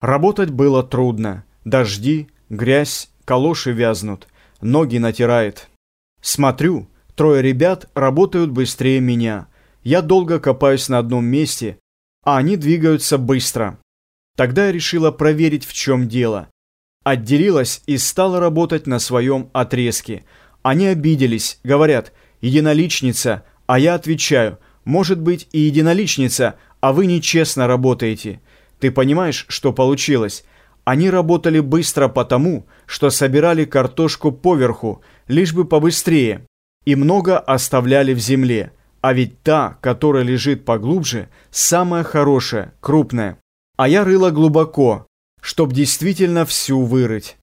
Работать было трудно. Дожди, грязь, калоши вязнут, ноги натирает. Смотрю, трое ребят работают быстрее меня. Я долго копаюсь на одном месте, а они двигаются быстро. Тогда я решила проверить, в чем дело. Отделилась и стала работать на своем отрезке. Они обиделись, говорят, единоличница, а я отвечаю, может быть и единоличница, а вы нечестно работаете. Ты понимаешь, что получилось? Они работали быстро потому, что собирали картошку поверху, лишь бы побыстрее, и много оставляли в земле. А ведь та, которая лежит поглубже, самая хорошая, крупная. А я рыла глубоко, чтоб действительно всю вырыть.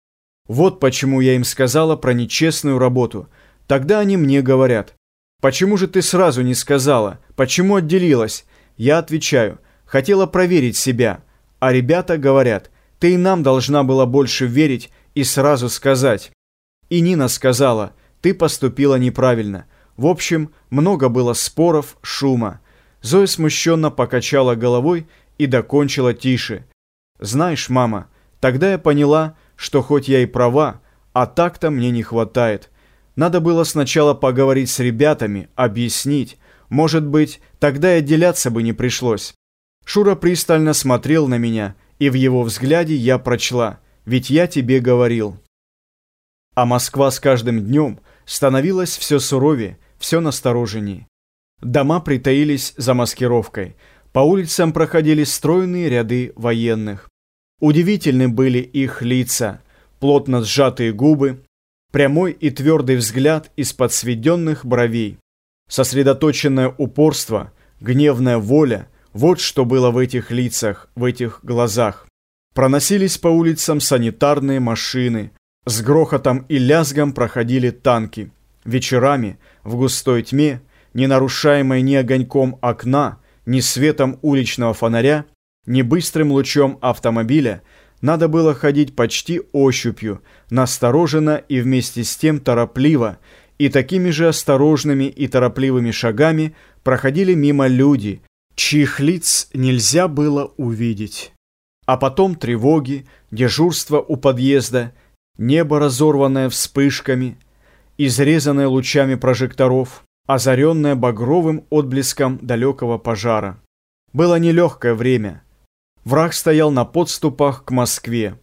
Вот почему я им сказала про нечестную работу. Тогда они мне говорят, «Почему же ты сразу не сказала? Почему отделилась?» Я отвечаю, «Хотела проверить себя». А ребята говорят, ты и нам должна была больше верить и сразу сказать. И Нина сказала, ты поступила неправильно. В общем, много было споров, шума. Зоя смущенно покачала головой и докончила тише. Знаешь, мама, тогда я поняла, что хоть я и права, а так-то мне не хватает. Надо было сначала поговорить с ребятами, объяснить. Может быть, тогда и отделяться бы не пришлось. Шура пристально смотрел на меня, и в его взгляде я прочла «Ведь я тебе говорил». А Москва с каждым днем становилась все суровее, все настороженнее. Дома притаились за маскировкой. По улицам проходили стройные ряды военных. Удивительны были их лица, плотно сжатые губы, прямой и твердый взгляд из-под сведенных бровей, сосредоточенное упорство, гневная воля – вот что было в этих лицах, в этих глазах. Проносились по улицам санитарные машины. С грохотом и лязгом проходили танки. Вечерами, в густой тьме, не нарушаемой ни огоньком окна, ни светом уличного фонаря, ни быстрым лучом автомобиля, надо было ходить почти ощупью, настороженно и вместе с тем торопливо, и такими же осторожными и торопливыми шагами проходили мимо люди, чьих лиц нельзя было увидеть. А потом тревоги, дежурство у подъезда, небо, разорванное вспышками, изрезанное лучами прожекторов, озаренное багровым отблеском далекого пожара. Было нелегкое время. Враг стоял на подступах к Москве.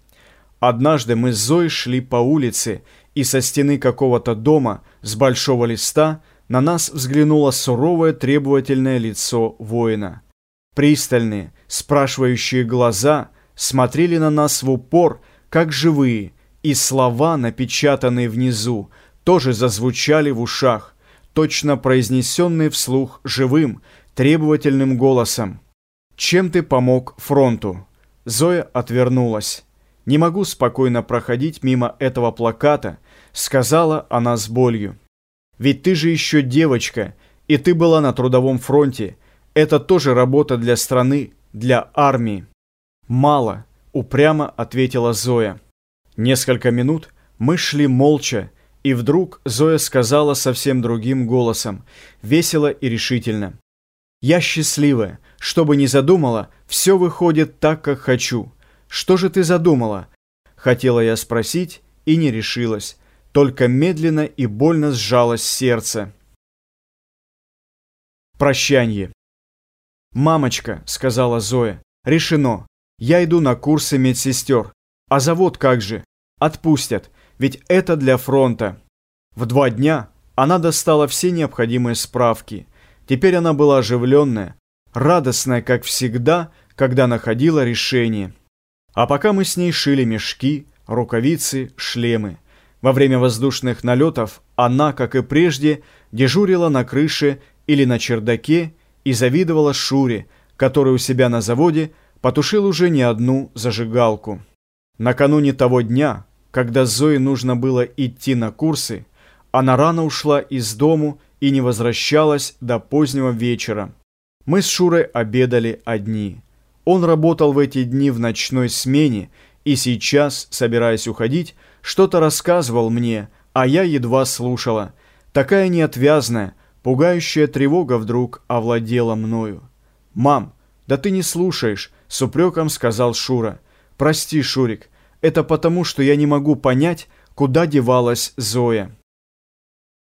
Однажды мы с Зоей шли по улице, и со стены какого-то дома с большого листа – на нас взглянуло суровое требовательное лицо воина. Пристальные, спрашивающие глаза смотрели на нас в упор, как живые, и слова, напечатанные внизу, тоже зазвучали в ушах, точно произнесенные вслух живым, требовательным голосом. «Чем ты помог фронту?» Зоя отвернулась. «Не могу спокойно проходить мимо этого плаката», сказала она с болью. Ведь ты же еще девочка, и ты была на трудовом фронте. Это тоже работа для страны, для армии. Мало, упрямо ответила Зоя. Несколько минут мы шли молча, и вдруг Зоя сказала совсем другим голосом, весело и решительно. «Я счастливая. Что бы ни задумала, все выходит так, как хочу. Что же ты задумала?» Хотела я спросить и не решилась только медленно и больно сжалось сердце. Прощанье. «Мамочка», — сказала Зоя, — «решено. Я иду на курсы медсестер. А завод как же? Отпустят, ведь это для фронта». В два дня она достала все необходимые справки. Теперь она была оживленная, радостная, как всегда, когда находила решение. А пока мы с ней шили мешки, рукавицы, шлемы. Во время воздушных налетов она, как и прежде, дежурила на крыше или на чердаке и завидовала Шуре, который у себя на заводе потушил уже не одну зажигалку. Накануне того дня, когда Зое нужно было идти на курсы, она рано ушла из дому и не возвращалась до позднего вечера. Мы с Шурой обедали одни. Он работал в эти дни в ночной смене и сейчас, собираясь уходить, что-то рассказывал мне, а я едва слушала. Такая неотвязная, пугающая тревога вдруг овладела мною. «Мам, да ты не слушаешь», — с упреком сказал Шура. Прости, Шурик, это потому, что я не могу понять, куда девалась Зоя.